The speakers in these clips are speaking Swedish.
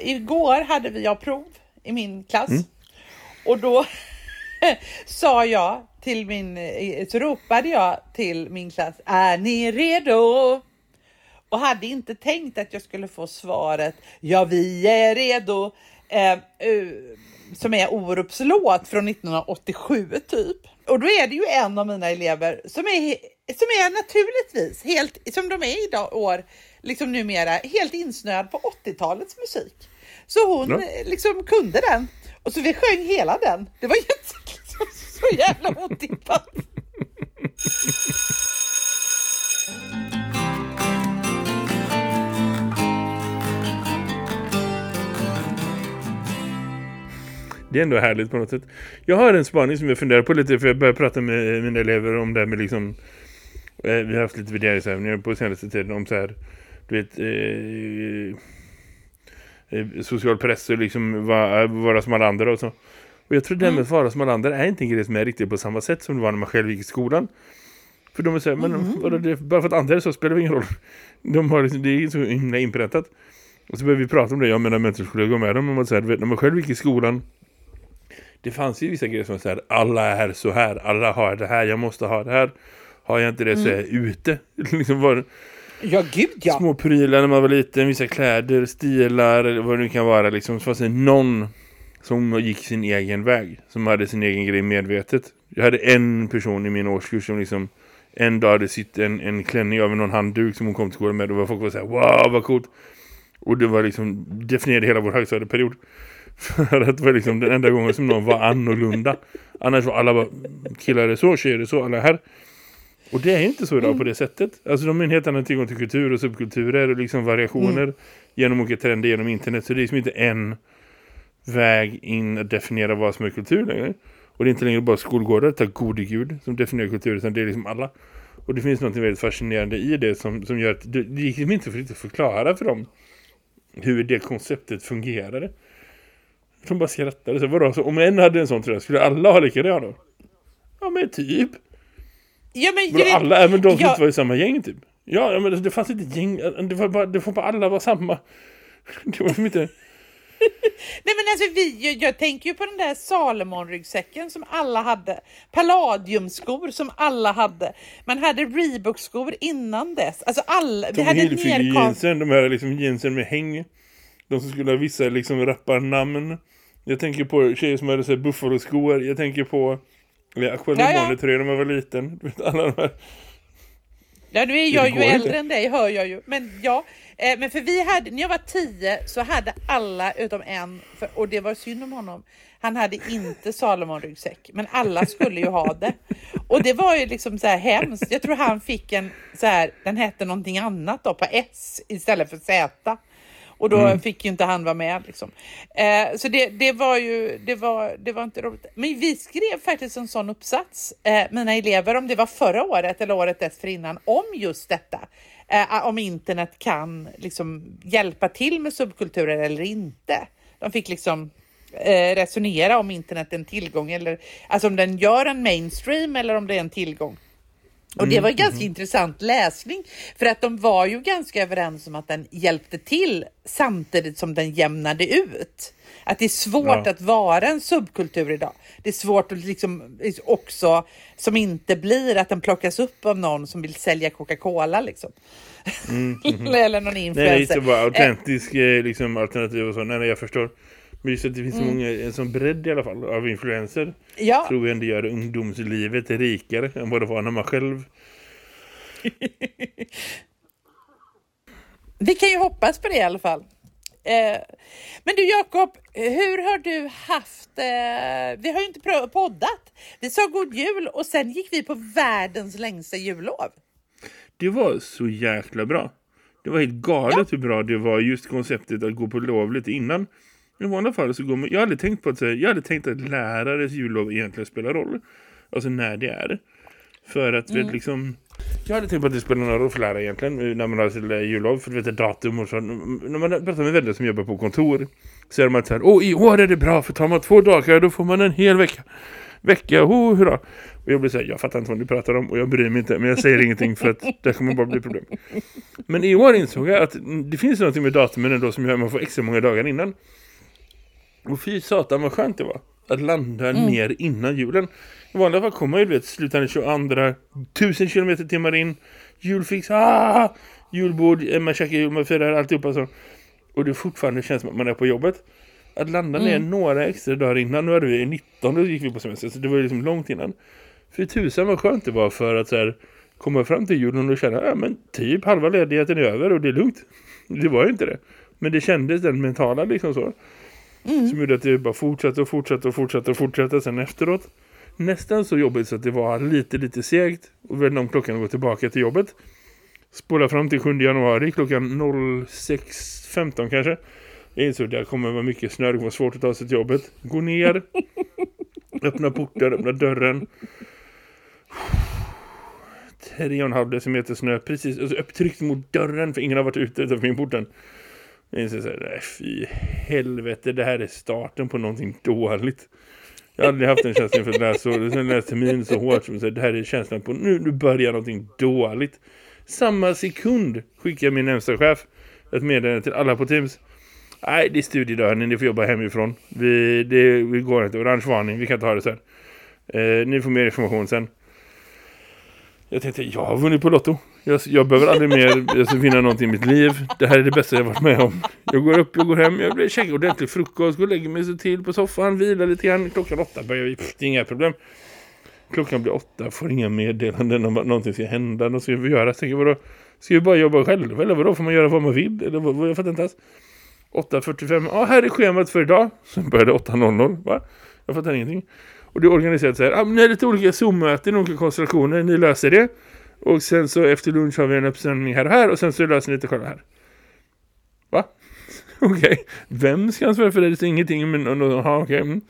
igår hade vi jag prov i min klass och då sa jag till min, eh, så ropade jag till min klass, är ni redo? Och hade inte tänkt att jag skulle få svaret, ja vi är redo, eh, eh, som är Orups låt från 1987 typ. Och då är det ju en av mina elever som är, som är naturligtvis, helt, som de är idag år, liksom numera, helt insnöad på 80-talets musik. Så hon Ja. eh, liksom kunde den. Och så vi sjöng hela den. Det var jätte, liksom, så jävla otippat. Det är ändå härligt på något sätt. Jag har en spaning som jag funderar på lite för jag börjar prata med mina elever om det här med liksom eh, vi har haft lite värderingsövningar på senaste tiden om så här du vet eh, eh, social press och liksom vara, vara som alla andra och så. Och jag tror det här med att vara som alla andra är inte en grej som är riktigt på samma sätt som det var när man själv gick i skolan. För de är så här, men vadå, det, bara för att andra är så spelar det ingen roll. De har liksom, det är så himla inpräntat. Och så började vi prata om det, jag och mina mentorskollegor med dem att så här, när man själv gick i skolan det fanns ju vissa grejer som så här, alla är så här, alla har det här, jag måste ha det här. Har jag inte det så är jag ute. liksom var Ja, gud ja. små prylar när man var liten, vissa kläder, stilar eller vad det nu kan vara. Liksom. Så fanns det någon som gick sin egen väg, som hade sin egen grej medvetet. Jag hade en person i min årskurs som liksom en dag hade sytt en, en klänning över någon handduk som hon kom till skolan med och var folk var så här, wow vad coolt. Och det var liksom, definierade hela vår högstadieperiod. För att det var liksom den enda gången som någon var annorlunda. Annars var alla bara, killar är det så, tjejer är det så, alla är här. Och det är inte så idag på det sättet. Alltså de har en helt annan tillgång till kultur och subkulturer och liksom variationer genom olika trender genom internet. Så det är liksom inte en väg in att definiera vad som är kultur längre. Och det är inte längre bara skolgårdar, tack gode gud, som definierar kultur utan det är liksom alla. Och det finns något väldigt fascinerande i det som, som gör att det, det gick liksom inte för att förklara för dem hur det konceptet fungerade. De bara skrattade. Så vadå, så om en hade en sån tröja, skulle alla ha likadan då? Ja men typ. Ja, men, vet- alla, även de som Ja. inte var i samma gäng typ. Ja, ja, men det fanns inte gäng, det var bara, det får bara alla vara samma. Det var inte... Nej men alltså vi, jag, jag tänker ju på den där Salomon-ryggsäcken som alla hade. Palladiumskor som alla hade. Man hade Reebok-skor innan dess. Alltså alla, vi hade jeansen, de här liksom jeansen med häng. De som skulle ha vissa liksom rapparnamn. Jag tänker på tjejer som hade så här buffalo-skor. Jag tänker på eller Aqua Ja. Limone-tröjor när man var liten. Du vet, alla de här. Ja nu är jag ju inte. äldre än dig hör jag ju. Men ja, eh, men för vi hade, när jag var tio så hade alla utom en, för, och det var synd om honom, han hade inte Salomon-ryggsäck. Men alla skulle ju ha det. Och det var ju liksom så här hemskt. Jag tror han fick en så här, den hette någonting annat då på S istället för Z. Och då fick ju inte han vara med. Liksom. Eh, så det, det var ju det var, det var inte roligt. Men vi skrev faktiskt en sån uppsats, eh, mina elever, om det var förra året eller året dessförinnan, om just detta. Eh, om internet kan liksom hjälpa till med subkulturer eller inte. De fick liksom eh, resonera om internet är en tillgång eller alltså om den gör en mainstream eller om det är en tillgång. Och det var Mm, ganska intressant läsning för att de var ju ganska överens om att den hjälpte till samtidigt som den jämnade ut. Att det är svårt Ja. att vara en subkultur idag. Det är svårt att liksom också som inte blir att den plockas upp av någon som vill sälja Coca-Cola liksom. Eller någon Mm, Nej, nej, influencer. det var autentisk eh, liksom, alternativ och så. Nej, nej, jag förstår. Men just att det finns så många, en sån bredd i alla fall av influenser. ja, Tror jag ändå gör ungdomslivet rikare än vad det var när man själv vi kan ju hoppas på det i alla fall. Eh, men du Jakob, hur har du haft... Eh, vi har ju inte poddat. Vi sa god jul och sen gick vi på världens längsta jullov. Det var så jäkla bra. Det var helt galet hur bra det var just konceptet att gå på lov lite innan. I vanliga fall så går man, jag hade tänkt på att jag hade tänkt att lärares jullov egentligen spelar roll. Alltså när det är. För att vet, liksom jag hade tänkt på att det spelar någon roll för lärare egentligen när man har sitt jullov för du vet datum och så. När man pratar med vänner som jobbar på kontor så är de alltid så här, åh i år är det bra för tar man två dagar då får man en hel vecka. Vecka, oh, hurra. Och jag blir så här, jag fattar inte vad du pratar om och jag bryr mig inte. Men jag säger ingenting för att det kommer bara bli problem. Men i år insåg jag att det finns något med datumen ändå som gör att man får extra många dagar innan. Och fy satan vad skönt det var. Att landa mm. ner innan julen. I vanliga fall kommer ju vet, slutande 22, tusen kilometer timmar in. Julfix, ah! Julbord, man käkar jul, man firar alltihopa så. Och det fortfarande känns som att man är på jobbet. Att landa ner mm. några extra dagar innan, nu hade vi 19, då gick vi på semester, så det var liksom långt innan. För tusen vad skönt det var för att så här, komma fram till julen och känna, ja men typ halva ledigheten är över och det är lugnt. Det var ju inte det. Men det kändes den mentala liksom så. Mm. Som gjorde att det bara fortsatte och fortsatte och fortsatte och fortsatte sen efteråt. Nästan så jobbigt så att det var lite, lite segt. Och väl om klockan gå tillbaka till jobbet. Spola fram till 7 januari klockan 06.15 kanske. Jag insåg att det kommer vara mycket snö. Det kommer svårt att ta sig till jobbet. Gå ner. öppna porten, öppna dörren. Tre och en halv decimeter snö. Precis, alltså upptryckt mot dörren. För ingen har varit ute utanför min porten. Jag inser så här, fy helvete, det här är starten på någonting dåligt. Jag har aldrig haft en känsla för läsår. Sen läste termin så hårt som så här, det här är känslan på, nu, nu börjar någonting dåligt. Samma sekund skickar min närmsta chef ett meddelande till alla på Teams. Nej, det är studiedagen, ni får jobba hemifrån. Vi, det, vi går inte, orange varning, vi kan ta det sen. Eh, ni får mer information sen. Jag tänkte, jag har vunnit på Lotto. Jag, jag behöver aldrig mer jag ska vinna någonting i mitt liv. Det här är det bästa jag varit med om. Jag går upp, jag går hem, jag blir käkar ordentlig frukost, går och lägger mig så till på soffan, vilar lite grann. Klockan åtta börjar vi, pff, det är inga problem. Klockan blir åtta, får inga meddelanden om att någonting ska hända. Något ska vi göra. Jag tänker, vadå? Ska vi bara jobba själv? Eller vadå? Får man göra vad man vill? Eller vad? Jag fattar inte alls. 8.45, ja här är schemat för idag. Sen började 8.00, va? Jag fattar ingenting. Och det är organiserat så här, ah, ni har lite olika Zoom-möten, olika konstellationer, ni löser det. Och sen så efter lunch har vi en uppsändning här och här och sen så löser ni lite själva här. Va? okej. Okay. Vem ska ansvara för det? Det är ingenting, men aha, okej. Okay. Mm.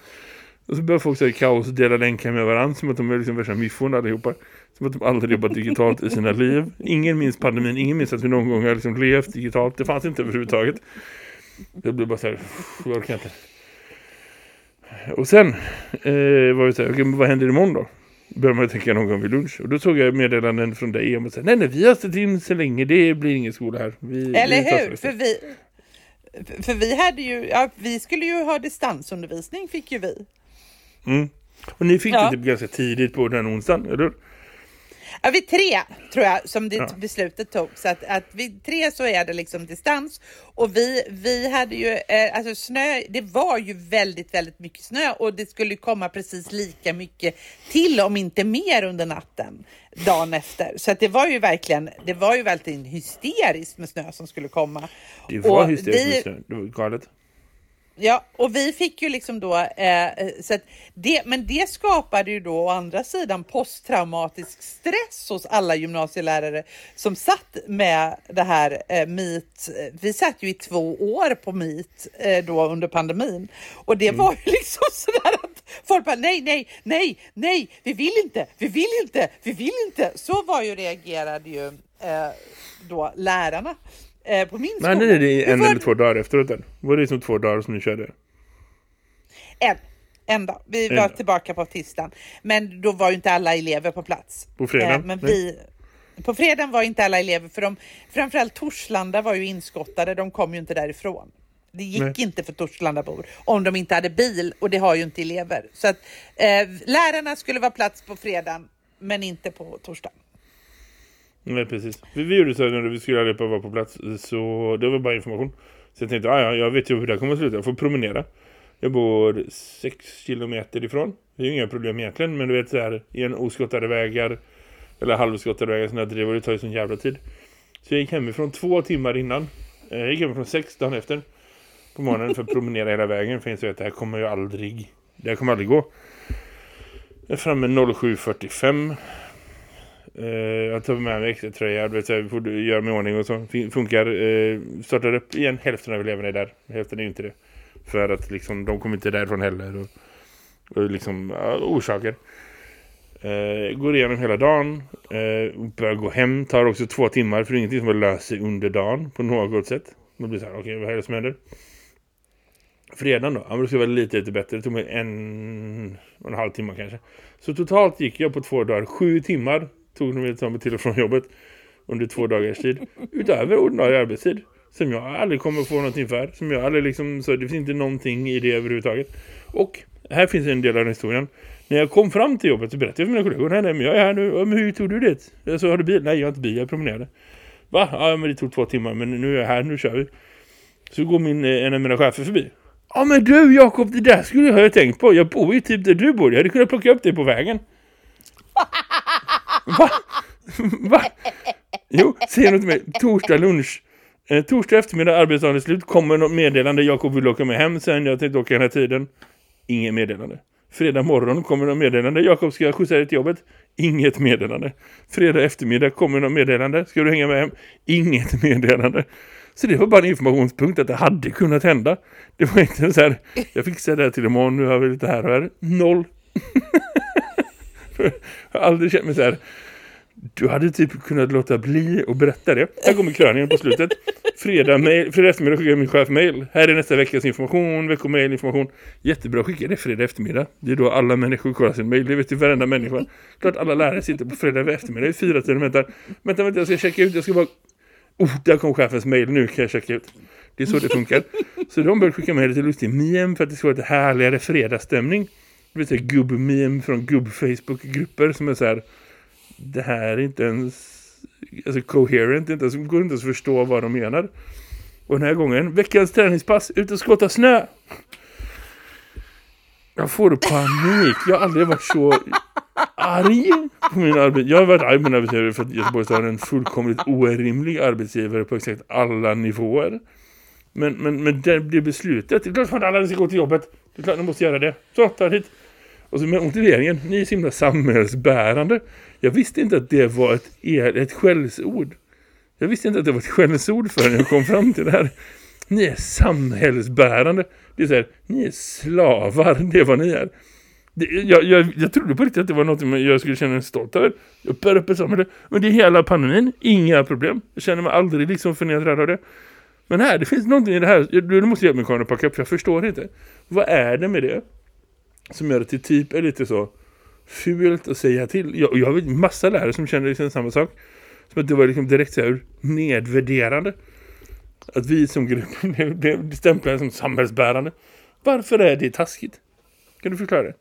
Och så börjar folk säga kaos och dela länkar med varandra som att de är liksom värsta miffon allihopa. Som att de aldrig jobbat digitalt i sina liv. Ingen minns pandemin, ingen minns att vi någon gång har liksom levt digitalt. Det fanns inte överhuvudtaget. Det blir bara så här, jag orkar inte. Och sen eh, var vi så här, okay, vad händer imorgon då? Börjar man tänka någon gång vid lunch. Och då såg jag meddelanden från dig om att säga, nej nej vi har ställt in så länge, det blir ingen skola här. Vi, Eller vi hur? För vi, för vi hade ju, ja, vi skulle ju ha distansundervisning fick ju vi. Mm. Och ni fick ja. det typ ganska tidigt på den onsdagen, eller Ja, vid tre tror jag som det ja. beslutet tog. Så att, att vid tre så är det liksom distans. Och vi, vi hade ju, eh, alltså snö, det var ju väldigt, väldigt mycket snö och det skulle komma precis lika mycket till, om inte mer under natten dagen efter. Så att det var ju verkligen, det var ju verkligen hysteriskt med snö som skulle komma. Det var och hysteriskt med snö, det var galet. Ja, och vi fick ju liksom då, eh, så att det, men det skapade ju då å andra sidan posttraumatisk stress hos alla gymnasielärare som satt med det här eh, Meet. Vi satt ju i två år på Meet eh, då under pandemin och det mm. var ju liksom sådär att folk bara nej, nej, nej, nej, vi vill inte, vi vill inte, vi vill inte. Så var ju reagerade ju eh, då lärarna eh, på min skola. Men är det en var... eller två dagar efteråt? Eller? Var det som två dagar som ni körde? En. En dag. Vi en var dag. tillbaka på tisdagen. Men då var ju inte alla elever på plats. På fredag? Eh, men vi... På fredagen var inte alla elever, för de, framförallt Torslanda var ju inskottade, de kom ju inte därifrån. Det gick Nej. inte för Torslandabor om de inte hade bil och det har ju inte elever. Så att eh, lärarna skulle vara plats på fredagen men inte på torsdagen. Nej, precis. Vi, vi gjorde så här när vi skulle allihopa vara på plats. Så det var bara information. Så jag tänkte, ah, ja, jag vet ju hur det här kommer att sluta. Jag får promenera. Jag bor sex kilometer ifrån. Det är ju inga problem egentligen. Men du vet så här, i en oskottade vägar. Eller halvskottade vägar som jag driver. Det tar ju sån jävla tid. Så jag gick hemifrån två timmar innan. Eh, jag gick hemifrån sex dagen efter. På morgonen för att promenera hela vägen. För jag insåg att det här kommer ju aldrig. Det här kommer aldrig gå. Jag är framme 07.45 Eh, jag tar med mig extra tröja, vet, så får göra mig ordning och så. Funkar. Eh, startar upp igen, hälften av eleverna är där. Hälften är ju inte det. För att liksom, de kommer inte därifrån heller. Och, och liksom, ja, orsaker. Eh, går igenom hela dagen. Eh, börjar gå hem. Tar också två timmar. För det är ingenting som man löser under dagen på något sätt. Man blir så här, okej okay, vad är det som händer? fredagen då. Ja, men då ska vara lite, lite bättre. Det tog mig en och en halv timme kanske. Så totalt gick jag på två dagar. Sju timmar tog de mig till och från jobbet under två dagars tid. Utöver ordinarie arbetstid. Som jag aldrig kommer få någonting för. Som jag aldrig liksom, så det finns inte någonting i det överhuvudtaget. Och här finns en del av historien. När jag kom fram till jobbet så berättade jag för mina kollegor. Nej, nej, men jag är här nu. Men hur tog du det? Så har du bil? Nej, jag har inte bil. Jag promenerade. Va? Ja, men det tog två timmar. Men nu är jag här. Nu kör vi. Så går min, eh, en av mina chefer förbi. Ja men du Jakob, det där skulle jag ha tänkt på. Jag bor ju typ där du bor. Jag hade kunnat plocka upp dig på vägen. Va? Va? Jo, säger något till mig. Torsdag lunch. Eh, torsdag eftermiddag, arbetsdagen är slut. Kommer något meddelande. Jakob vill åka med hem sen. Jag tänkte åka den här tiden. Inget meddelande. Fredag morgon kommer något meddelande. Jakob ska jag skjutsa dig till jobbet. Inget meddelande. Fredag eftermiddag kommer något meddelande. Ska du hänga med hem? Inget meddelande. Så det var bara en informationspunkt att det hade kunnat hända. Det var inte så här, jag fixar det här till imorgon, nu har vi lite här och här. Noll. jag har aldrig känt mig så här, du hade typ kunnat låta bli och berätta det. Här kommer kröningen på slutet. Fredag, mail, fredag eftermiddag skickar jag min chef mail. Här är nästa veckas information, veckomail, information. Jättebra, skicka det fredag eftermiddag. Det är då alla människor kollar sin mail. Det vet ju varenda människa. Klart alla lärare sitter på fredag eftermiddag i fyra tider Vänta, väntar. Vänta, vänta, jag ska checka ut. Jag ska bara Oh, där kom chefens mail, nu kan jag checka ut. Det är så det funkar. Så de började skicka mejl till lustig Miem för att det ska vara lite härligare fredagsstämning. Det vill säga gubb-meme från gubb-Facebook-grupper som är så här det här är inte ens alltså coherent, inte ens, går inte ens att förstå vad de menar. Och den här gången, veckans träningspass, ut och skotta snö. Jag får panik. Jag har aldrig varit så arg på min arbetsgivare. Jag har varit arg på min arbetsgivare för att Göteborg har en fullkomligt orimlig arbetsgivare på exakt alla nivåer. Men, men, men det blir beslutet. Det är klart att alla ska gå till jobbet. Det är klart att de måste göra det. Så, ta hit. Och så med motiveringen, ni är så himla samhällsbärande. Jag visste inte att det var ett, ett skällsord. Jag visste inte att det var ett skällsord förrän jag kom fram till det här. Ni är samhällsbärande. Det är så här, ni är slavar, det är vad ni är. Det, jag, jag, jag trodde på riktigt att det var något jag skulle känna mig stolt över. Jag bär upp ett samhälle. Men det är hela pandemin, inga problem. Jag känner mig aldrig liksom förnedrad av det. Men här, det finns någonting i det här. Du måste hjälpa mig att packa upp, för jag förstår inte. Vad är det med det? Som gör det till typ är lite så fult att säga till. Jag, jag har massa lärare som känner liksom samma sak. Som att det var liksom direkt så här nedvärderande. Att vi som grupp blev stämplade som samhällsbärande. Varför är det taskigt? Kan du förklara det?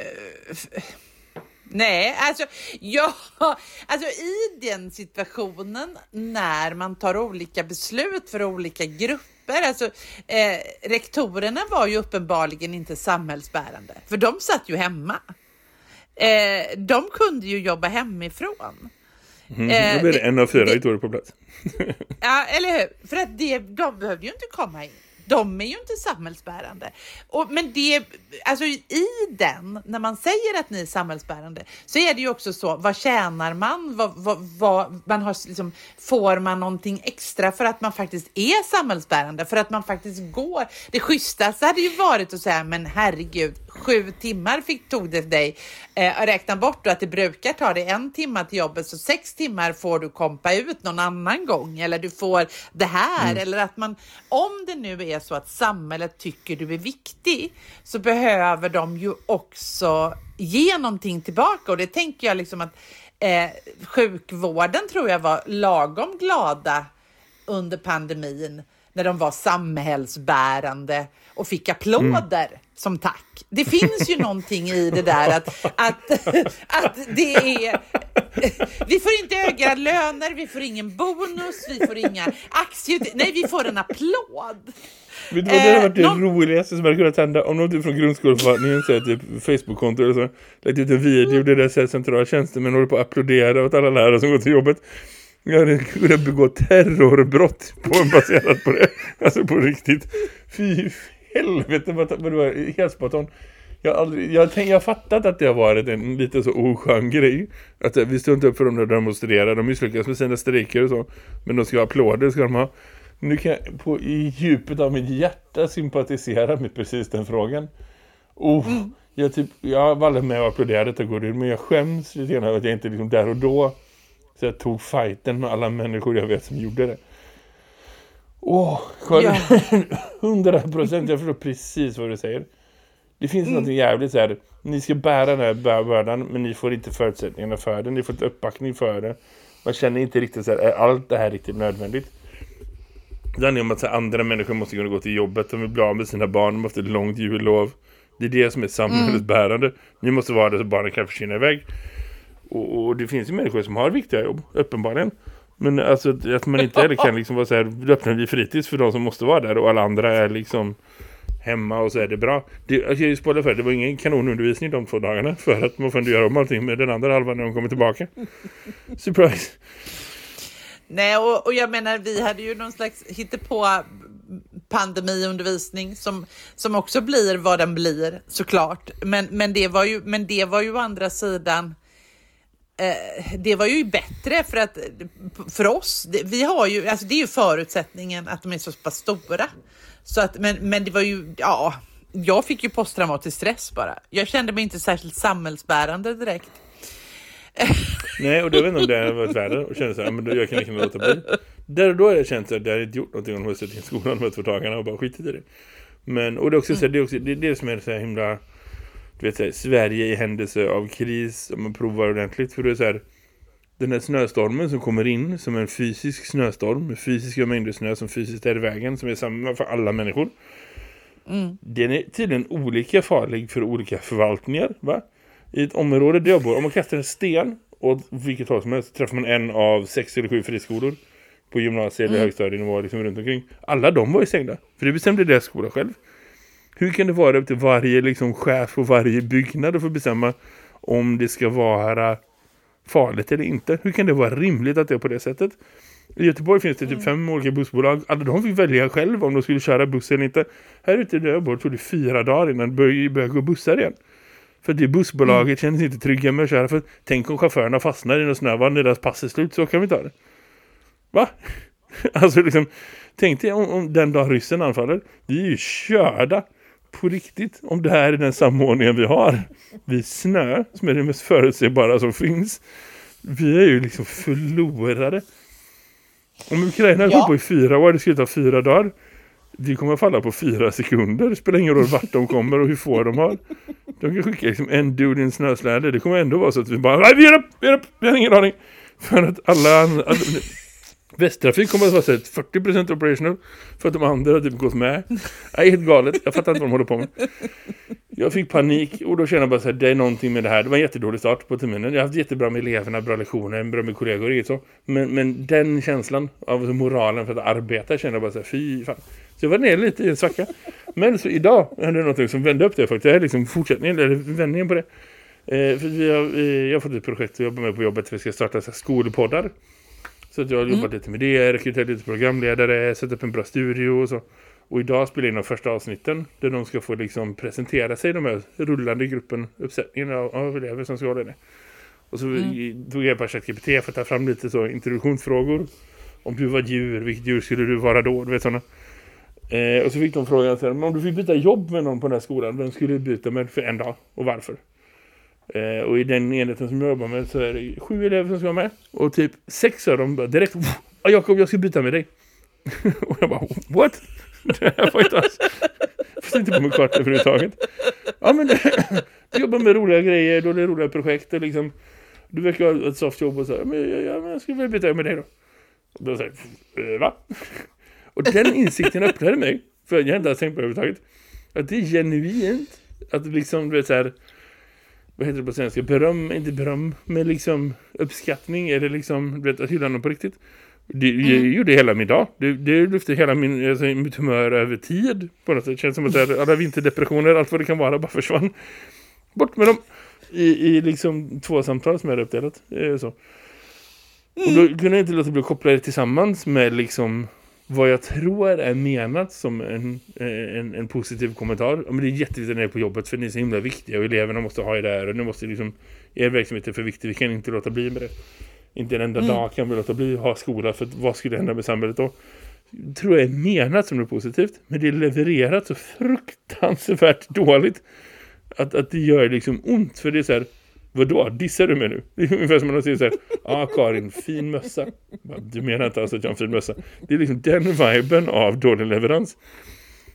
Uh, nej, alltså, ja, alltså i den situationen när man tar olika beslut för olika grupper, alltså eh, rektorerna var ju uppenbarligen inte samhällsbärande, för de satt ju hemma. Eh, de kunde ju jobba hemifrån. Mm, eh, då blir det en av fyra rektorer på plats. ja, eller hur? För att det, de behövde ju inte komma in de är ju inte samhällsbärande. Och, men det, alltså i den, när man säger att ni är samhällsbärande, så är det ju också så, vad tjänar man? Vad, vad, vad, man har, liksom, får man någonting extra för att man faktiskt är samhällsbärande? För att man faktiskt går? Det schysstaste hade ju varit att säga, men herregud, sju timmar fick, tog det dig. Eh, räkna bort då att det brukar ta dig en timme till jobbet, så sex timmar får du kompa ut någon annan gång. Eller du får det här. Mm. Eller att man, om det nu är så att samhället tycker du är viktig, så behöver de ju också ge någonting tillbaka. Och det tänker jag liksom att eh, sjukvården tror jag var lagom glada under pandemin när de var samhällsbärande och fick applåder mm. som tack. Det finns ju någonting i det där att, att, att det är... Vi får inte högre löner, vi får ingen bonus, vi får inga aktier. Nej, vi får en applåd. Vet du vad det hade varit det någon... roligaste som hade kunnat hända om någon typ från grundskoleförvaltningen säger typ Facebook-konto eller så lagt ut en video där det säger centrala tjänstemän håller på att applådera åt alla lärare som går till jobbet. Jag hade kunnat begå terrorbrott på en baserat på det. Alltså på riktigt. Fy helvete vad, det var helt spontant. Jag har jag, jag har fattat att det har varit en lite så oskön grej. Att vi står inte upp för dem när de demonstrerar. De misslyckas med sina strejker och så. Men de ska ha applåder ska de ha. Nu kan jag på, i djupet av mitt hjärta sympatisera med precis den frågan. Oh, mm. jag, typ, jag var aldrig med och applåderade detta går men jag skäms lite grann att jag inte liksom där och då så jag tog fighten med alla människor jag vet som gjorde det. Åh, Ja. hundra procent. Jag förstår precis vad du säger. Det finns Mm. något jävligt så här. Ni ska bära den här bördan men ni får inte förutsättningarna för det. Ni får inte uppbackning för det. Man känner inte riktigt så här, är allt det här riktigt nödvändigt? Det handlar om att här, andra människor måste kunna gå till jobbet. De vill bli av med sina barn. De måste ha ett långt jullov. Det är det som är samhällets Mm. bärande. Ni måste vara det så barnen kan försvinna iväg. Och, och det finns ju människor som har viktiga jobb, uppenbarligen. Men alltså att- man inte heller kan liksom vara så här, "Då öppnar vi fritids för de som måste vara där och alla andra är liksom hemma och så är det bra. Det, jag kan ju spoila för det var ingen kanonundervisning de två dagarna för att man får inte göra om allting med den andra halvan när de kommer tillbaka. Surprise! Nej, och, och jag menar, vi hade ju någon slags hittepå pandemiundervisning som, som också blir vad den blir såklart. Men, men, det, var ju, men det var ju å andra sidan eh, det var ju bättre för att för oss, det, vi har ju, alltså det är ju förutsättningen att de är så pass stora. Så att, men, men det var ju, ja, jag fick ju posttraumatisk stress bara. Jag kände mig inte särskilt samhällsbärande direkt. Nej, och då vet inte om det har varit värre och kände så här, men då, jag kan inte låta bli. Där och då har jag känt att jag hade inte gjort någonting om har suttit i skolan här två dagarna och bara skitit i det. Men, och det är också så här, det är också det, är det som är så här himla, du vet så här, Sverige i händelse av kris, om man provar ordentligt, för det är så här, den här snöstormen som kommer in som en fysisk snöstorm med fysiska mängder snö som fysiskt är i vägen, som är samma för alla människor. Den är tydligen olika farlig för olika förvaltningar, va? I ett område där jag bor, om man kastar en sten åt vilket håll som helst träffar man en av sex eller sju friskolor på gymnasiet eller högstadienivå liksom runt omkring. Alla de var ju stängda, för det bestämde deras skola själv. Hur kan det vara upp till varje liksom, chef på varje byggnad att få bestämma om det ska vara farligt eller inte? Hur kan det vara rimligt att det är på det sättet? I Göteborg finns det typ fem olika bussbolag. Alla de fick välja själv om de skulle köra buss eller inte. Här ute där jag bor tog det fyra dagar innan det började, började gå bussar igen. För det bussbolaget känner sig inte trygga med att köra. För tänk om chaufförerna fastnar i någon snövann när deras pass är slut så kan vi ta det. Va? alltså liksom, tänk dig om, om den dag ryssen anfaller. Vi är ju körda på riktigt om det här är den samordningen vi har. Vi snö, som är det mest förutsägbara som finns. Vi är ju liksom förlorade. Om Ukraina Ja. går på i fyra år, det skulle ta fyra dagar. Vi kommer falla på fyra sekunder. Det spelar ingen roll vart de kommer och hur få de har. De kan skicka liksom en dude i en snösläde. Det kommer ändå vara så att vi bara, nej vi ger upp, vi ger upp, vi har ingen aning. För att alla alla, Västtrafik kommer att vara så 40% operational för att de andra har typ gått med. Det är helt galet, jag fattar inte vad de håller på med. Jag fick panik och då kände jag bara så här, det är någonting med det här. Det var en jättedålig start på terminen. Jag har haft jättebra med eleverna, bra lektioner, bra med kollegor och så. Men, men den känslan av moralen för att arbeta kände jag bara så här, fy fan. Så jag var ner lite i en svacka. Men så idag hände det någonting som vände upp det faktiskt. Det är liksom fortsättningen, eller vändningen på det. Eh, för vi har, eh, jag har fått ett projekt att jobba med på jobbet. Vi ska starta så här skolpoddar. Så jag har jobbat lite med det, rekryterat lite programledare, satt upp en bra studio och så. Och idag spelar jag in de första avsnitten där de ska få liksom presentera sig, de här rullande gruppen, uppsättningen av, av elever som ska hålla det. Och så tog jag på ChatGPT för att ta fram lite så introduktionsfrågor. Om du var djur, vilket djur skulle du vara då? Du vet sådana. Eh, och så fick de frågan så här, men om du fick byta jobb med någon på den här skolan, vem skulle du byta med för en dag? Och varför? Eh, och i den enheten som jag jobbar med så är det sju elever som ska vara med. Och typ sex av dem bara direkt, ja ah, Jakob jag ska byta med dig. och jag bara, what? det här var inte alls, fast inte på mig kvart överhuvudtaget. Ja men du jobbar med roliga grejer, du har roliga projekt och liksom, du verkar ha ett soft jobb och så här, men, ja, ja, men jag skulle väl byta med dig då. Och då säger jag, eh, va? Och den insikten öppnade mig, för jag inte tänkt på det överhuvudtaget. Att det är genuint, att liksom, du vet så här, vad heter det på svenska? Beröm, inte beröm, men liksom uppskattning eller liksom, du vet, att hylla någon på riktigt. Det, det gjorde hela min dag. Det, det lyfte hela min, alltså, mitt humör över tid på något sätt. Det känns som att alla vinterdepressioner, allt vad det kan vara, bara försvann. Bort med dem. I, i liksom två samtal som jag hade uppdelat. Eh, så. Och då kunde jag inte låta bli att koppla det tillsammans med liksom vad jag tror är menat som en, eh, en, en positiv kommentar. Men det är jätteviktigt när ni är på jobbet för ni är så himla viktiga och eleverna måste ha er där och ni måste liksom, er verksamhet är för viktig, vi kan inte låta bli med det. Inte en enda dag kan vi låta bli ha skola för vad skulle hända med samhället då? tror jag är menat som något positivt men det är levererat så fruktansvärt dåligt att, att det gör liksom ont för det är så här Vadå? Dissar du mig nu? Det är ungefär som att man säger så här, ja ah, Karin, fin mössa. Du menar inte alls att jag har en fin mössa. Det är liksom den viben av dålig leverans.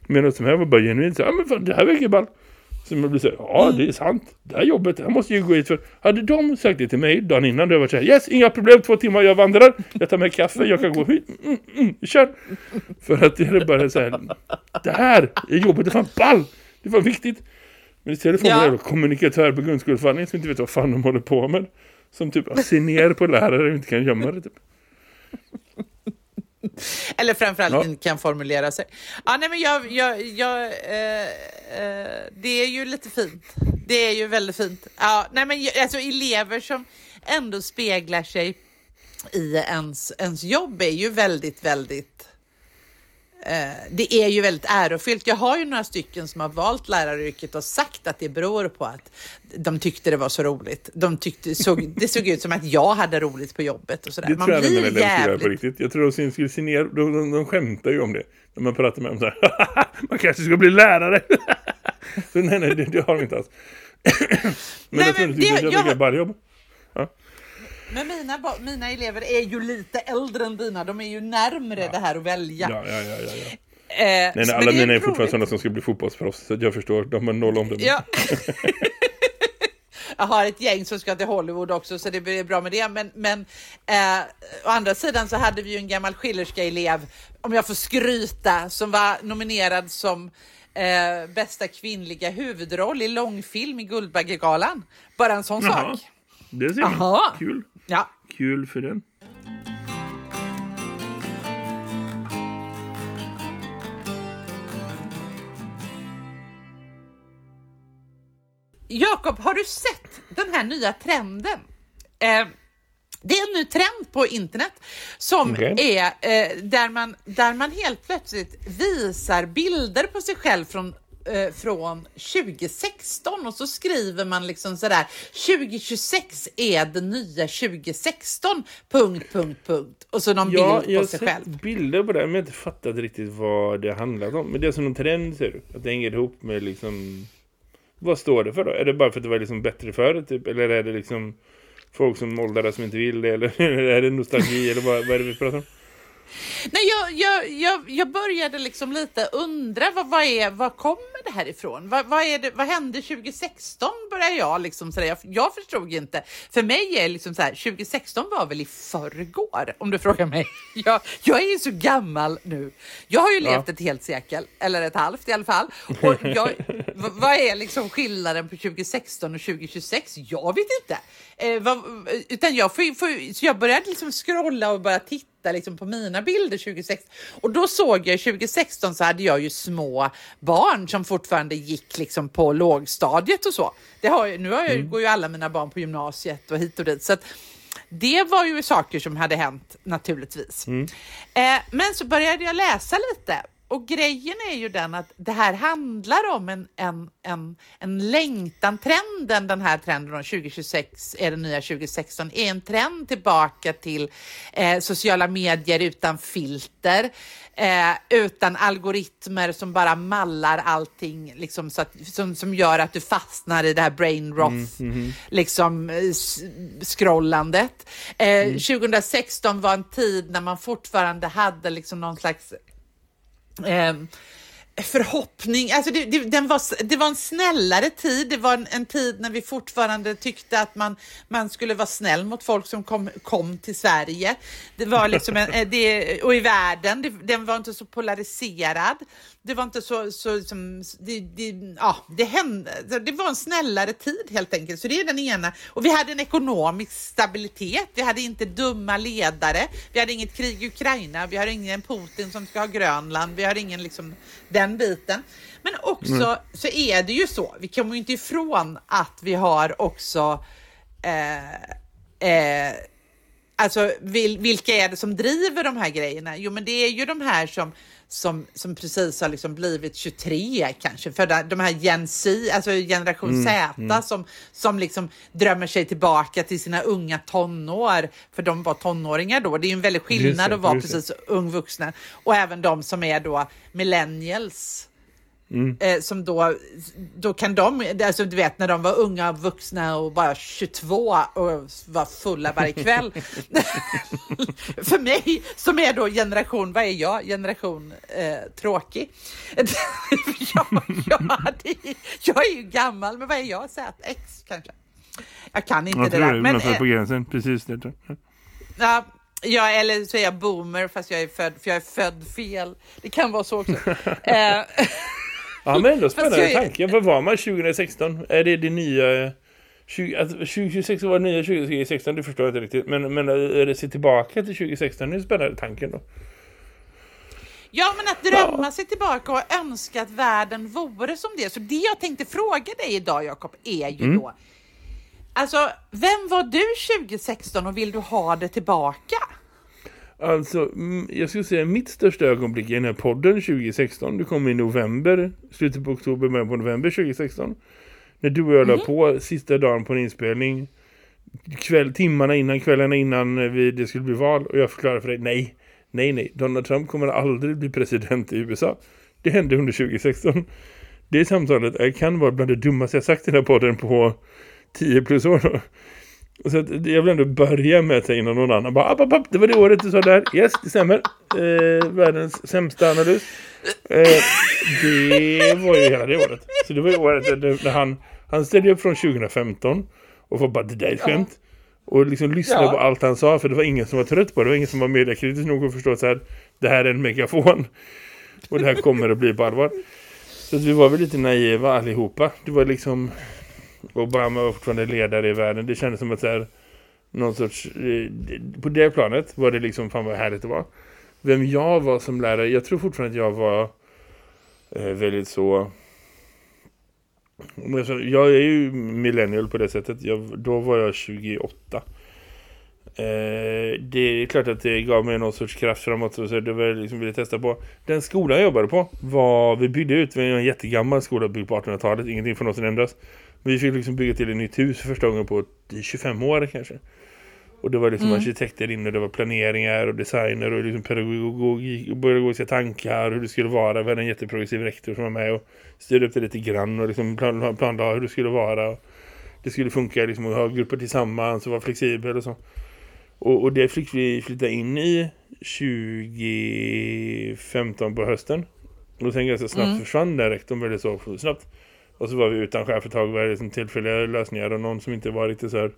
Medan de här var bara genuint så ja men fan, det här verkar ball. Så man blir så här, ja det är sant. Det här jobbet, det här måste ju gå hit för. Hade de sagt det till mig dagen innan, då hade jag varit så här, yes, inga problem, två timmar, jag vandrar. Jag tar med kaffe, jag kan gå hit. Mm, mm, mm kör. För att det är bara så här, det här är jobbet, det är fan ball. Det var viktigt. Men istället får man en kommunikatör på grundskoleförvaltningen som inte vet vad fan de håller på med. Som typ ser ner på lärare och inte kan gömma det typ. Eller framförallt ja. inte kan formulera sig. Ja, nej, men jag, jag, jag eh, eh, det är ju lite fint. Det är ju väldigt fint. Ja, nej, men alltså elever som ändå speglar sig i ens, ens jobb är ju väldigt, väldigt det är ju väldigt ärofyllt. Jag har ju några stycken som har valt läraryrket och sagt att det beror på att de tyckte det var så roligt. De tyckte, såg, det såg ut som att jag hade roligt på jobbet och sådär. Det tror jag blir jävligt... göra på riktigt. Jag tror de skulle se ner, de, de, de skämtar ju om det. När man pratar med dem så här, man kanske ska bli lärare. så nej, nej, det, det har de inte alls. men nej, jag tror det, det, jag, jag, bara jobb. Ja. Men mina, mina elever är ju lite äldre än dina. De är ju närmre ja. det här att välja. Ja, ja, ja, ja, ja. Eh, nej, nej, alla mina är, är fortfarande sådana som ska bli fotbollsproffs. Så jag förstår, de har noll om det. Ja. jag har ett gäng som ska till Hollywood också så det blir bra med det. Men, men eh, å andra sidan så hade vi ju en gammal skillerska elev, om jag får skryta, som var nominerad som eh, bästa kvinnliga huvudroll i långfilm i Guldbaggegalan. Bara en sån Jaha. sak. Det ser man. Kul. Ja. Kul för den. Jakob, har du sett den här nya trenden? Eh, det är en ny trend på internet som okay. är eh, där, man, där man helt plötsligt visar bilder på sig själv från eh, från 2016 och så skriver man liksom sådär 2026 är det nya 2016 punkt, punkt, punkt och så någon ja, bild på sig själv. Ja, jag har bilder på det men jag har inte fattat riktigt vad det handlar om. Men det är som en trend ser du, att det hänger ihop med liksom vad står det för då? Är det bara för att det var liksom bättre förr typ? Eller är det liksom folk som åldrar som inte vill det? Eller är det nostalgi? eller vad, vad är det vi pratar om? Nej, jag, jag, jag, jag började liksom lite undra vad, vad, är, vad kommer det här ifrån? Vad, vad, är det, vad hände 2016 började jag liksom sådär, jag, jag förstod inte. För mig är liksom så här, 2016 var väl i förrgår om du frågar mig. Jag, jag är ju så gammal nu. Jag har ju ja. levt ett helt sekel, eller ett halvt i alla fall. Och jag, vad är liksom skillnaden på 2016 och 2026? Jag vet inte. Eh, vad, utan jag, får, får, så jag började liksom scrolla och bara titta titta liksom på mina bilder 2016 och då såg jag 2016 så hade jag ju små barn som fortfarande gick liksom på lågstadiet och så. Det har, nu har jag, mm. går ju alla mina barn på gymnasiet och hit och dit. Så att, det var ju saker som hade hänt naturligtvis. Mm. Eh, men så började jag läsa lite och grejen är ju den att det här handlar om en, en, en, en längtan. Trenden, den här trenden från 2026 är det nya 2016, är en trend tillbaka till eh, sociala medier utan filter, eh, utan algoritmer som bara mallar allting, liksom, så att, som, som gör att du fastnar i det här brain rot, mm, mm, liksom, scrollandet. Eh, mm. 2016 var en tid när man fortfarande hade liksom någon slags eh, förhoppning, alltså det, det, den var, det var en snällare tid, det var en, en, tid när vi fortfarande tyckte att man, man skulle vara snäll mot folk som kom, kom till Sverige. Det var liksom en, eh, det, och i världen, det, den var inte så polariserad det var inte så, så som, det, det, ja, det hände, det var en snällare tid helt enkelt. Så det är den ena. Och vi hade en ekonomisk stabilitet. Vi hade inte dumma ledare. Vi hade inget krig i Ukraina. Vi har ingen Putin som ska ha Grönland. Vi har ingen liksom den biten. Men också mm. så är det ju så. Vi kommer ju inte ifrån att vi har också eh, eh, Alltså vil, vilka är det som driver de här grejerna? Jo, men det är ju de här som som, som precis har liksom blivit 23 kanske, för de här Gen Z, alltså generation mm, Z, mm. som, som liksom drömmer sig tillbaka till sina unga tonår, för de var tonåringar då. Det är ju en väldig skillnad att vara precis. ung vuxna och även de som är då millennials Mm. Eh, som då, då kan de, alltså du vet när de var unga vuxna och bara 22 och var fulla varje kväll. För mig som är då generation, vad är jag? Generation eh, tråkig. jag, jag, hade, jag är ju gammal, men vad är jag? ZX kanske? Jag kan inte Jag det där. Men, men, eh, på gränsen, precis det. Ja, ja, eller så är jag boomer fast jag är född, för jag är född fel. Det kan vara så också. eh, Ja, men ändå spännande jag tanke. Vad var man 2016? Är det det nya... 20, att 2016 var det nya 2016, det förstår jag inte riktigt. Men, men är det se tillbaka till 2016? Det är en spännande tanken då. ja, men att drömma sig tillbaka och önska att världen vore som det. Så det jag tänkte fråga dig idag, Jakob, är ju då. Alltså, vem var du 2016 och vill du ha det tillbaka? Alltså, mm, jag skulle säga mitt största ögonblick i den här podden 2016. Det kom i november, slutet på oktober, början på november 2016. När du och jag la på sista dagen på en inspelning. Kväll, timmarna innan, kvällarna innan vi, det skulle bli val. Och jag förklarade för dig, nej, nej, nej. Donald Trump kommer aldrig bli president i USA. Det hände under 2016. Det samtalet är, kan vara bland det dummaste jag sagt i den här podden på 10 plus år. Så att jag vill ändå börja med att säga innan någon annan. Bara, app, app, app, det var det året du sa där. Yes, det stämmer. Eh, världens sämsta analys. Eh, det var ju hela det året. Så det var ju året där han, han ställde upp från 2015 och var bara, det där är ett skämt. Och liksom lyssnade Ja. på allt han sa för det var ingen som var trött på det. Det var ingen som var mediakritisk nog att förstå så här, det här är en megafon. Och det här kommer att bli på allvar. Så vi var väl lite naiva allihopa. Det var liksom Obama var fortfarande ledare i världen. Det kändes som att så här, någon sorts eh, på det planet var det liksom fan vad härligt det var. Vem jag var som lärare, jag tror fortfarande att jag var eh, väldigt så så- jag är ju millennial på det sättet. Jag, då var jag 28. Eh, det är klart att det gav mig någon sorts kraft framåt och så det var jag liksom ville testa på. Den skolan jag jobbade på var, vi byggde ut, vi var en jättegammal skola byggd på 1800-talet, ingenting får någonsin ändras. Vi fick liksom bygga till ett nytt hus för första gången på 25 år kanske. Och det var liksom arkitekter inne, det var planeringar och designer och liksom pedagogik och pedagogiska tankar hur det skulle vara. Vi hade en jätteprogressiv rektor som var med och styrde upp det lite grann och liksom plan, planlade hur det skulle vara. Och det skulle funka liksom att ha grupper tillsammans och vara flexibel och så. Och, och det fick vi flytta in i 2015 på hösten. Och sen ganska snabbt Mm. försvann den rektorn väldigt så snabbt. Och så var vi utan chef ett tag, var det liksom tillfälliga lösningar och någon som inte var riktigt så här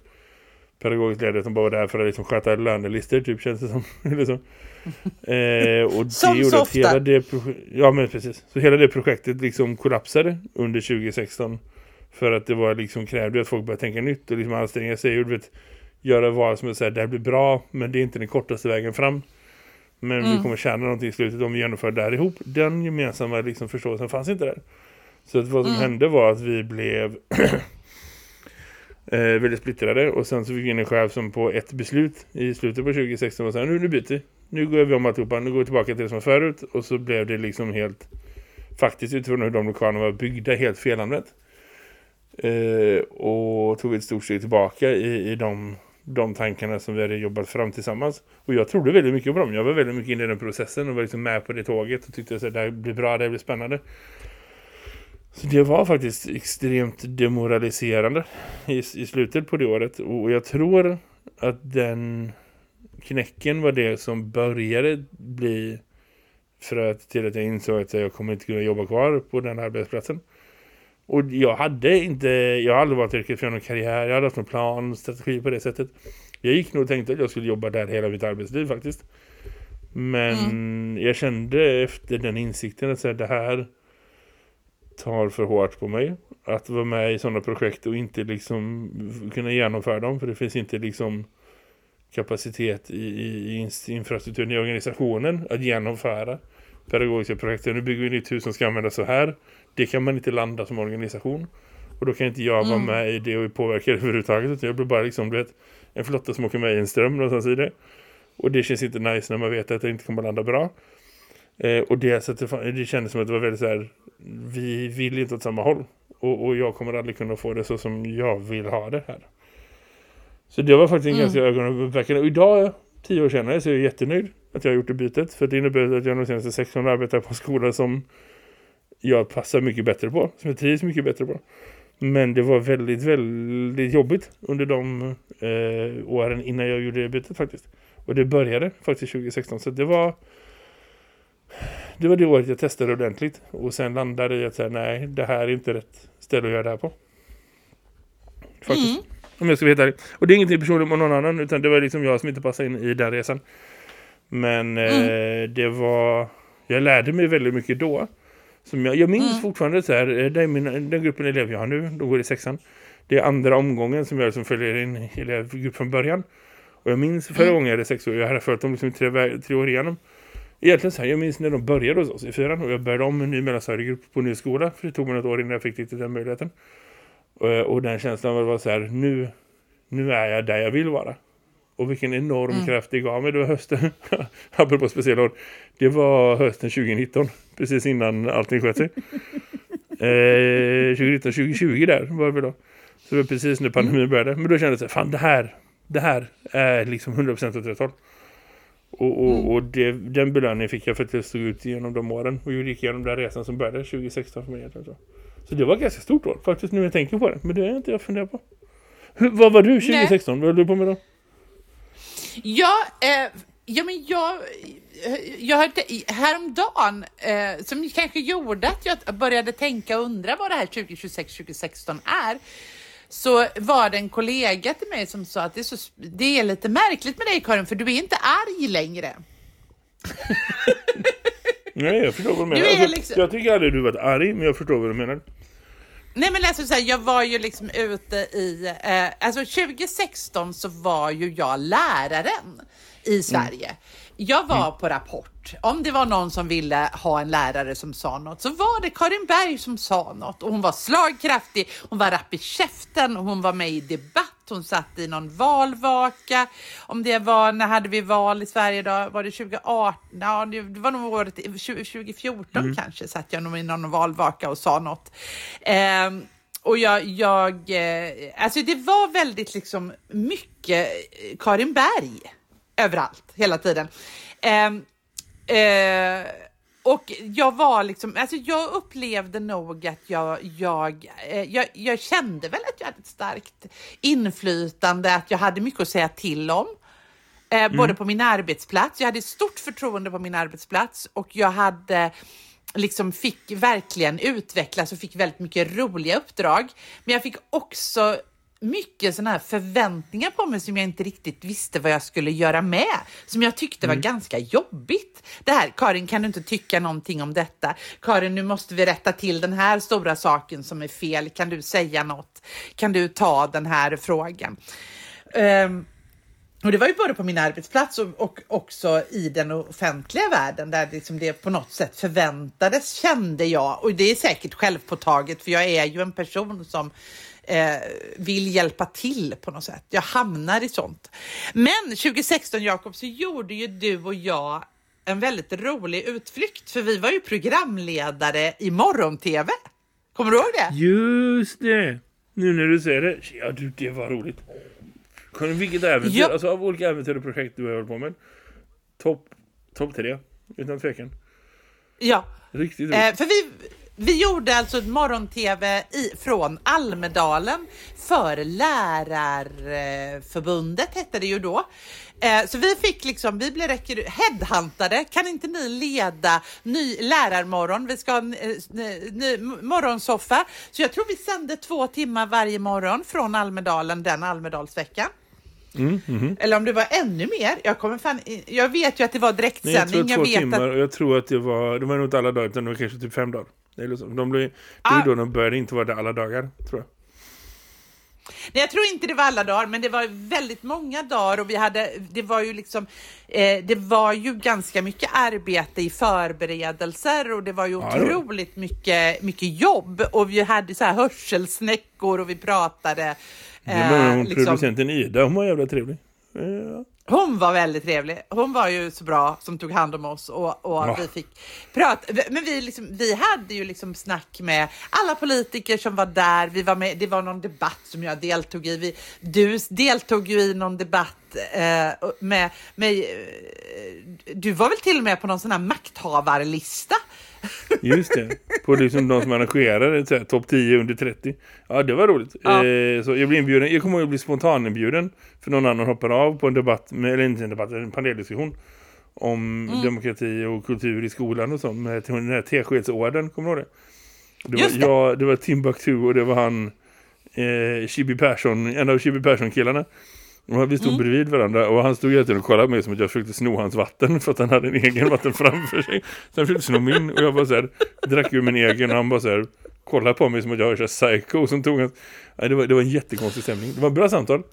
pedagogiskt ledare som bara var där för att liksom sköta lönelister typ känns det som. Så. Eh, och det Som så gjorde att ofta. hela det ja men precis. Så hela det projektet liksom kollapsade under 2016 för att det var liksom krävde att folk började tänka nytt och liksom anstränga sig och vet, göra val som är så här, det här blir bra men det är inte den kortaste vägen fram. Men vi Mm. kommer tjäna någonting i slutet om vi genomför det här ihop. Den gemensamma liksom, förståelsen fanns inte där. Så att vad som Mm. hände var att vi blev eh, väldigt splittrade och sen så fick vi in en chef som på ett beslut i slutet på 2016 och sa nu, nu byter vi. Nu går vi om alltihopa, nu går vi tillbaka till det som var förut och så blev det liksom helt faktiskt utifrån hur de lokalerna var byggda helt felanvänt. Eh, och tog ett stort steg tillbaka i, i de, de tankarna som vi hade jobbat fram tillsammans. Och jag trodde väldigt mycket på dem. Jag var väldigt mycket inne i den processen och var liksom med på det tåget och tyckte att det här blir bra, det här blir spännande. Så det var faktiskt extremt demoraliserande i, i slutet på det året. Och jag tror att den knäcken var det som började bli fröet till att jag insåg att jag kommer inte kunna jobba kvar på den arbetsplatsen. Och jag hade inte, jag har aldrig varit riktigt för någon karriär, jag hade haft någon plan, strategi på det sättet. Jag gick nog och tänkte att jag skulle jobba där hela mitt arbetsliv faktiskt. Men jag kände efter den insikten att säga, det här tar för hårt på mig. Att vara med i sådana projekt och inte liksom kunna genomföra dem. För det finns inte liksom kapacitet i, i, i infrastrukturen i organisationen att genomföra pedagogiska projekt. Nu bygger vi ett nytt hus som ska användas så här. Det kan man inte landa som organisation. Och då kan inte jag vara Mm. med i det och påverka det överhuvudtaget. Utan jag blir bara liksom, du vet, en flotta som åker med i en ström någonstans i det. Och det känns inte nice när man vet att det inte kommer landa bra. Eh, och det, så att det, det kändes som att det var väldigt så här, vi vill inte åt samma håll. Och, och jag kommer aldrig kunna få det så som jag vill ha det här. Så det var faktiskt en Mm. ganska ögonväckande. Och idag, tio år senare, så är jag jättenöjd att jag har gjort det bytet. För det innebär att jag de senaste sex år arbetar på en skola som jag passar mycket bättre på. Som jag trivs mycket bättre på. Men det var väldigt, väldigt jobbigt under de eh, åren innan jag gjorde det bytet faktiskt. Och det började faktiskt 2016. Så det var det var det året jag testade ordentligt. Och sen landade i att säga nej, det här är inte rätt ställe att göra det här på. Faktiskt. Mm. Om jag ska veta det. Och det är ingenting personligt med någon annan utan det var liksom jag som inte passade in i den resan. Men mm. eh, det var... Jag lärde mig väldigt mycket då. Som jag, jag minns mm. fortfarande så här, eh, det är min, den gruppen elever jag har nu, då går i sexan. Det är andra omgången som jag som följer in i elevgrupp från början. Och jag minns förra mm. gången jag hade sex år, jag hade följt dem liksom tre, tre år igenom. Egentligen så här, jag minns när de började hos oss i fyran och jag började om en ny mellanstadiegrupp på ny skola. För det tog mig något år innan jag fick riktigt den möjligheten. Och, och den känslan var så här, nu, nu är jag där jag vill vara. Och vilken enorm mm. kraft det gav mig då hösten, apropå speciella år, det var hösten 2019, precis innan allting sköt sig. eh, 2019, 2020 där var det då. Så det var precis när pandemin mm. började. Men då kände jag, fan det här, det här är liksom 100% åt rätt håll. Och, och, mm. och det, den belöningen fick jag för att jag stod ut genom de åren. Och gick igenom den resan som började 2016 för mig. Så. så det var ganska stort år faktiskt nu jag tänker på det. Men det är inte jag funderar på. Hur, vad var du 2016? Nej. Vad höll du på med då? Ja, eh, ja men jag, jag hörde häromdagen eh, som kanske gjorde att jag började tänka och undra vad det här 2026-2016 är så var det en kollega till mig som sa att det är, så, det är lite märkligt med dig Karin, för du är inte arg längre. Nej, jag förstår vad du menar. Du alltså, liksom... Jag tycker aldrig du varit arg, men jag förstår vad du menar. Nej men alltså så här, jag var ju liksom ute i, eh, alltså 2016 så var ju jag läraren i Sverige. Mm. Jag var mm. på Rapport. Om det var någon som ville ha en lärare som sa något så var det Karin Berg som sa något och hon var slagkraftig. Hon var rapp i käften och hon var med i debatt. Hon satt i någon valvaka. Om det var, när hade vi val i Sverige då? Var det 2018? Ja, det var nog året 2014 mm. kanske satt jag nog i någon valvaka och sa något. Eh, och jag, jag eh, alltså det var väldigt liksom mycket Karin Berg överallt, hela tiden. Eh, eh, och jag var liksom, alltså jag upplevde nog att jag, jag, eh, jag, jag kände väl att jag hade ett starkt inflytande, att jag hade mycket att säga till om. Eh, mm. Både på min arbetsplats, jag hade stort förtroende på min arbetsplats och jag hade liksom fick verkligen utvecklas och fick väldigt mycket roliga uppdrag. Men jag fick också mycket sådana här förväntningar på mig som jag inte riktigt visste vad jag skulle göra med. Som jag tyckte var mm. ganska jobbigt. Det här, Karin kan du inte tycka någonting om detta? Karin, nu måste vi rätta till den här stora saken som är fel. Kan du säga något? Kan du ta den här frågan? Um, och det var ju både på min arbetsplats och, och också i den offentliga världen där liksom det på något sätt förväntades kände jag. Och det är säkert självpåtaget för jag är ju en person som eh, vill hjälpa till på något sätt. Jag hamnar i sånt. Men 2016 Jakob så gjorde ju du och jag en väldigt rolig utflykt för vi var ju programledare i morgon-tv. Kommer du ihåg det? Just det! Nu när du säger det. Ja, du, det var roligt. Vilket äventyr, ja. alltså av olika äventyr och projekt du har hållit på med. Topp top tre, utan tvekan. Ja. Riktigt roligt. Eh, för vi, vi gjorde alltså ett morgon-tv från Almedalen för Lärarförbundet hette det ju då. Eh, så vi fick liksom, vi blev headhuntade. Kan inte ni leda ny lärarmorgon? Vi ska ha en eh, ny morgonsoffa. Så jag tror vi sände två timmar varje morgon från Almedalen den Almedalsveckan. Mm, mm. Eller om det var ännu mer. Jag, kommer fan, jag vet ju att det var direktsändning. Nej, jag tror två jag timmar att... och jag tror att det var, det var nog inte alla dagar utan det var kanske typ fem dagar. Det är liksom, de blev, ah. då de började inte vara det alla dagar, tror jag. Nej, jag tror inte det var alla dagar, men det var väldigt många dagar och vi hade, det var ju liksom, eh, det var ju ganska mycket arbete i förberedelser och det var ju ja, otroligt mycket, mycket jobb och vi hade så här hörselsnäckor och vi pratade. Eh, det var hon liksom, producenten Ida, hon var jävla trevlig. Ja. Hon var väldigt trevlig. Hon var ju så bra som tog hand om oss och, och ja. vi fick prata. Men vi, liksom, vi hade ju liksom snack med alla politiker som var där. Vi var med, det var någon debatt som jag deltog i. Vi, du deltog ju i någon debatt eh, med, med... Eh, du var väl till och med på någon sån här makthavarlista Just det. På liksom de som arrangerar topp 10 under 30. Ja, det var roligt. Ja. Eh, så jag blev inbjuden. Jag kommer att bli spontan inbjuden. För någon annan hoppar av på en debatt, med, eller inte en debatt, en paneldiskussion om mm. demokrati och kultur i skolan och så med den här teskedsorden, kommer du ihåg det? Det var, det. Ja, det var Timbuktu och det var han eh, Chibi Persson, en av Chibi Persson-killarna. Vi stod mm. bredvid varandra och han stod jättegärna och kollade på mig som att jag försökte sno hans vatten för att han hade en egen vatten framför sig. Sen försökte sno min och jag bara så här, drack ur min egen och han bara så här, kollade på mig som att jag var så psycho som tog hans... Nej, det, var, det var en jättekonstig stämning. Det var ett bra samtal.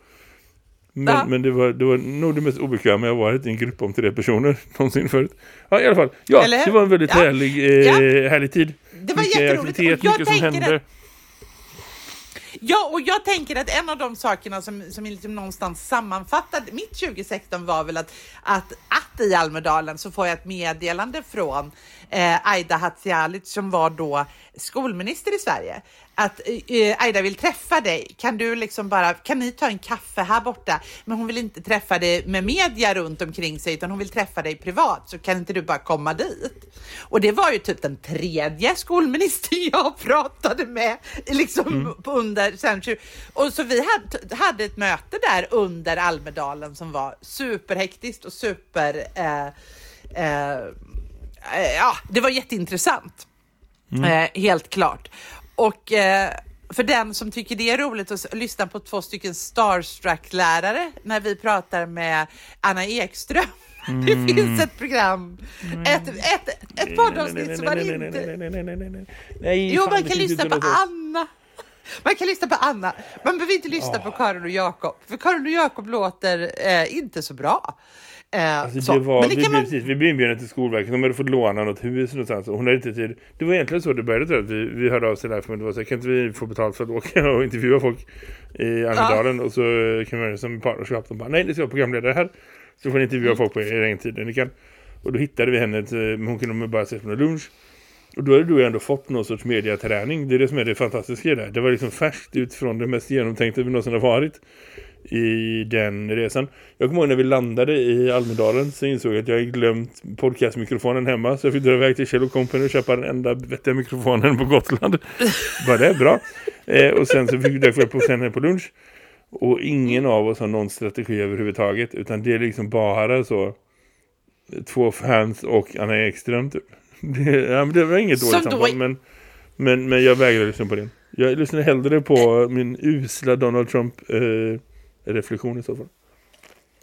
Men, ja. men det, var, det var nog det mest obekväma jag varit i en grupp om tre personer någonsin förut. Ja, i alla fall. Ja, det var en väldigt ja. härlig, eh, ja. härlig tid. Det var mycket jätteroligt. Aktivitet, mycket som hände. Det. Ja, och jag tänker att en av de sakerna som, som liksom någonstans sammanfattade mitt 2016 var väl att, att, att i Almedalen så får jag ett meddelande från eh, Aida Hadzialic som var då skolminister i Sverige att eh, Aida vill träffa dig. Kan du liksom bara, kan ni ta en kaffe här borta? Men hon vill inte träffa dig med media runt omkring sig utan hon vill träffa dig privat. Så kan inte du bara komma dit? Och det var ju typ den tredje skolministern jag pratade med liksom mm. under sen och så vi hade, hade ett möte där under Almedalen som var superhektiskt och super eh, eh, ja, det var jätteintressant. Mm. Eh, helt klart. Och eh, för den som tycker det är roligt att lyssna på två stycken Starstruck-lärare när vi pratar med Anna Ekström. Mm. Det finns ett program, ett, ett, ett poddavsnitt som man inte... Jo, man kan lyssna på Anna. Man kan lyssna på Anna. Man behöver inte lyssna på Karin och Jakob, för Karin och Jakob låter eh, inte så bra. Eh, alltså det var, det vi, man... precis, vi blev inbjudna till Skolverket. De hade fått låna något hus någonstans. Och hon hade inte tid. Det var egentligen så det började tror jag. Vi, vi hörde av sig där för det var så kan inte vi få betalt för att åka och intervjua folk i Almedalen. Ja. Och så kan vi som partnerskap. De bara, nej det ska vara programledare här. Så får ni intervjua mm. folk på er egen tid. Ni kan. Och då hittade vi henne. Men hon kunde bara ses på någon lunch. Och då hade du ändå fått någon sorts mediaträning. Det är det som är det fantastiska där. Det var liksom färskt utifrån det mest genomtänkta vi någonsin har varit i den resan. Jag kommer ihåg när vi landade i Almedalen så insåg jag att jag hade glömt podcastmikrofonen hemma. Så jag fick dra iväg till Kjell Company och köpa den enda vettiga mikrofonen på Gotland. Bara det bra. Eh, och sen så fick därför på henne på lunch. Och ingen av oss har någon strategi överhuvudtaget. Utan det är liksom bara så två fans och Anna Ekström typ. Det, ja, det var inget dåligt samtal men, men, men jag vägrar lyssna på det. Jag lyssnar hellre på min usla Donald Trump eh, reflektion i så fall.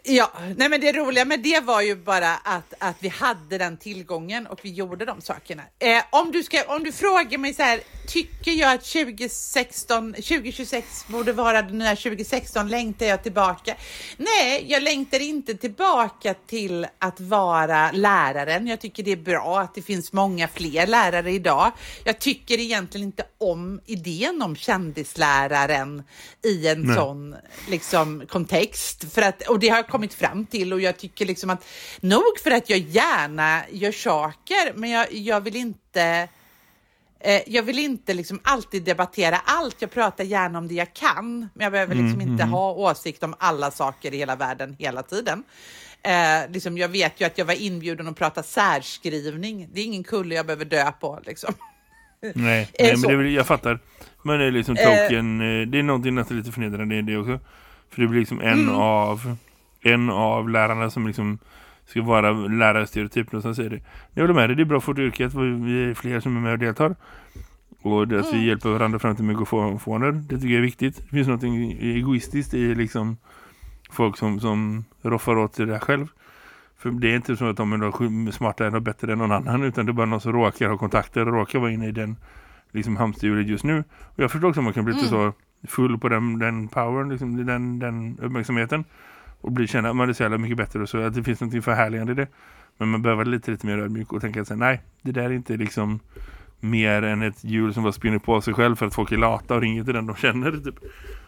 Ja, nej men det roliga med det var ju bara att, att vi hade den tillgången och vi gjorde de sakerna. Eh, om, du ska, om du frågar mig så här, tycker jag att 2016, 2026 borde vara det nya 2016, längtar jag tillbaka? Nej, jag längtar inte tillbaka till att vara läraren. Jag tycker det är bra att det finns många fler lärare idag. Jag tycker egentligen inte om idén om kändisläraren i en nej. sån liksom, kontext. För att, och det har kommit fram till och jag tycker liksom att nog för att jag gärna gör saker, men jag, jag vill inte eh, jag vill inte liksom alltid debattera allt. Jag pratar gärna om det jag kan, men jag behöver liksom mm, inte mm. ha åsikt om alla saker i hela världen hela tiden. Eh, liksom, jag vet ju att jag var inbjuden att prata särskrivning. Det är ingen kulle jag behöver dö på. Liksom. Nej, nej men det jag fattar. Men det är liksom eh. token, eh, det är någonting nästan lite förnedrande det också. För det blir liksom en mm. av en av lärarna som liksom ska vara lärarstereotypen och så säger det. Jag håller med dig, det är bra för yrket. Vi är fler som är med och deltar. Och det att vi mm. hjälper varandra fram till mikrofoner, det tycker jag är viktigt. Det finns något egoistiskt i liksom folk som, som roffar åt sig det själv. För det är inte så att de är smartare och bättre än någon annan utan det är bara någon som råkar ha kontakter och råkar vara inne i den liksom hamsterhjulet just nu. Och jag förstår också att man kan bli mm. så full på den, den powern, liksom, den, den uppmärksamheten och blir känna att man är så jävla mycket bättre och så att det finns något förhärligande i det. Men man behöver lite, lite mer ödmjuk och tänka att nej, det där är inte liksom mer än ett hjul som bara spinner på sig själv för att folk är lata och ringer till den de känner. Typ.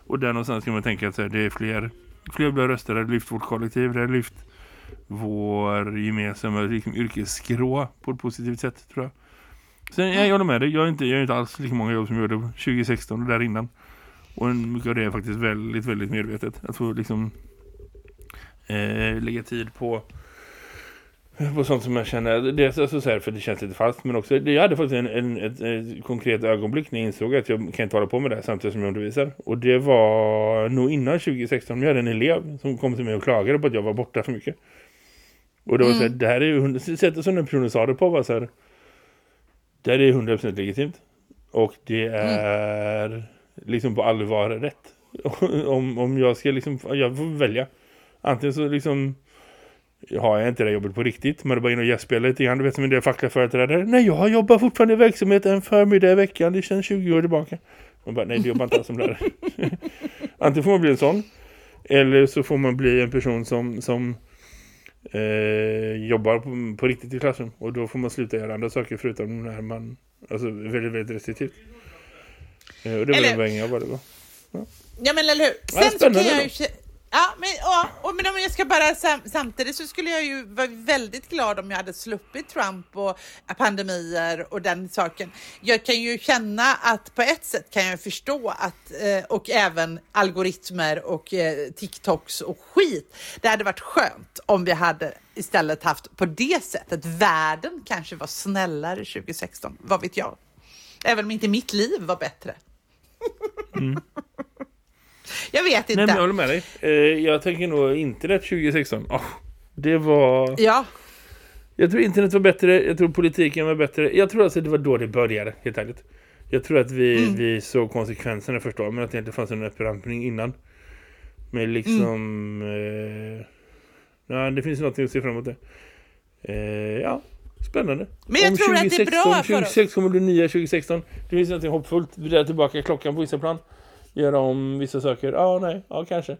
Och där någonstans kan man tänka att det är fler, fler bra röster, det har lyft vårt kollektiv, det har lyft vår gemensamma liksom, yrkesskrå på ett positivt sätt tror jag. Sen jag håller med dig, jag är inte, jag är inte alls lika många jobb som jag gjorde 2016 och där innan. Och mycket av det är faktiskt väldigt, väldigt medvetet. Att få liksom eh, lägga tid på På sånt som jag känner, dels alltså så här, för det känns lite falskt, men också, jag hade faktiskt en, en, ett, ett, konkret ögonblick när jag insåg att jag kan inte hålla på med det här samtidigt som jag undervisar. Och det var nog innan 2016, jag hade en elev som kom till mig och klagade på att jag var borta för mycket. Och det var mm. så här, det här är ju, sättet som den personen sa det på var så här, det här är 100% legitimt. Och det mm. är mm. liksom på allvar rätt. om, om jag ska liksom, jag får välja. Antingen så liksom har jag inte det jobbet på riktigt. Men det bara in och gästspela lite grann. Du vet som en del fackliga företrädare. Nej, jag har jobbat fortfarande i verksamheten en förmiddag i veckan. Det känns 20 år tillbaka. Man bara, nej, det jobbar inte som lärare. Antingen får man bli en sån. Eller så får man bli en person som, som eh, jobbar på, på, riktigt i klassrum. Och då får man sluta göra andra saker förutom när man alltså väldigt, väldigt restriktivt. Eh, och det var en väg jag var det var. Ja. ja, men eller hur? Sen ja, så kan jag ju Ja, men, ja, och, men om jag ska bara sam, samtidigt så skulle jag ju vara väldigt glad om jag hade sluppit Trump och pandemier och den saken. Jag kan ju känna att på ett sätt kan jag förstå att eh, och även algoritmer och eh, TikToks och skit. Det hade varit skönt om vi hade istället haft på det sättet. Världen kanske var snällare 2016. Vad vet jag? Även om inte mitt liv var bättre. Mm. Jag vet inte. Nej, men jag håller med dig. Eh, jag tänker nog internet 2016. Oh, det var... Ja. Jag tror internet var bättre. Jag tror politiken var bättre. Jag tror alltså det var då det började, helt ärligt. Jag tror att vi, mm. vi såg konsekvenserna förstå, men att det inte fanns en upprampning innan. Men liksom... Mm. Eh, ja, det finns något att se fram emot det. Eh, ja, spännande. Men jag Om tror 2016, att det är bra 2016 kommer bli nya 2016. Det finns något hoppfullt. Vi är tillbaka klockan på vissa plan göra om vissa saker? Ja, nej, ja kanske.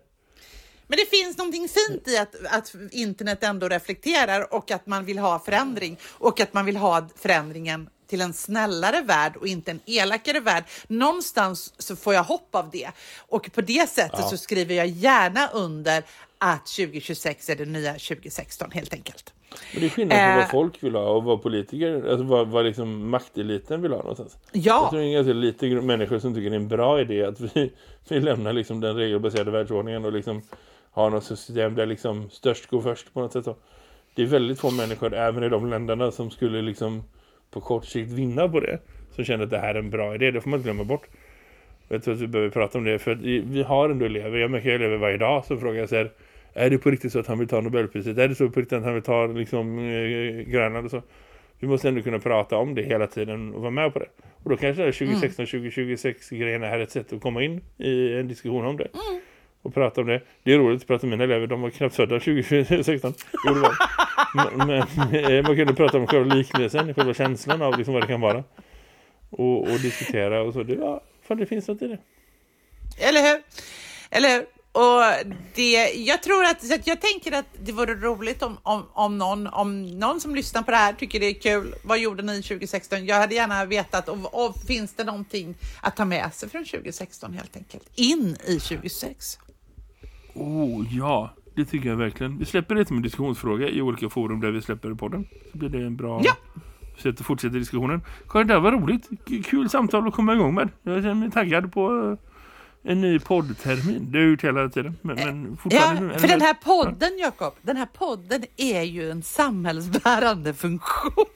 Men det finns någonting fint i att, att internet ändå reflekterar och att man vill ha förändring och att man vill ha förändringen till en snällare värld och inte en elakare värld. Någonstans så får jag hopp av det och på det sättet ja. så skriver jag gärna under att 2026 är det nya 2016 helt enkelt. Men det är skillnad på eh, vad folk vill ha och vad politiker, alltså vad, vad liksom makteliten vill ha någonstans. Ja. Jag tror det är ganska lite människor som tycker det är en bra idé att vi, vi lämnar liksom den regelbaserade världsordningen och liksom har något system där liksom störst går först på något sätt. Det är väldigt få människor, även i de länderna, som skulle liksom på kort sikt vinna på det. Som känner att det här är en bra idé, det får man inte glömma bort. Jag tror att vi behöver prata om det, för vi har ändå elever, jag märker elever varje dag som frågar här, är det på riktigt så att han vill ta Nobelpriset? Är det så på riktigt att han vill ta liksom, eh, Grönland och så? Vi måste ändå kunna prata om det hela tiden och vara med på det. Och då kanske 2016-2026 grejerna är ett sätt att komma in i en diskussion om det. Mm. Och prata om det. Det är roligt att prata med mina elever. De var knappt födda 2016. men, men eh, man kunde prata om själva liknelsen, själva känslan av liksom vad det kan vara. Och, och diskutera och så. Det, ja, fan, det finns något i det. Eller hur? Eller hur? Och det, jag tror att, så att jag tänker att det vore roligt om, om, om, någon, om någon som lyssnar på det här tycker det är kul. Vad gjorde ni 2016? Jag hade gärna vetat och, och finns det någonting att ta med sig från 2016 helt enkelt? In i 2026. Oh ja, det tycker jag verkligen. Vi släpper det som en diskussionsfråga i olika forum där vi släpper podden. Så blir det en bra ja. sätt att fortsätta diskussionen. Karin, det var roligt. Kul samtal att komma igång med. Jag känner mig taggad på en ny poddtermin. Det har gjort hela tiden. Men, men fortfarande ja, för den här podden, Jakob, den här podden är ju en samhällsbärande funktion.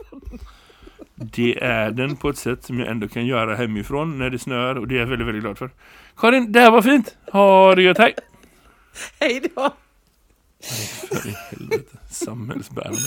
Det är den på ett sätt som jag ändå kan göra hemifrån när det snör och det är jag väldigt, väldigt glad för. Karin, det här var fint. Ha det gött, hej! Hej då! För i helvete, samhällsbärande.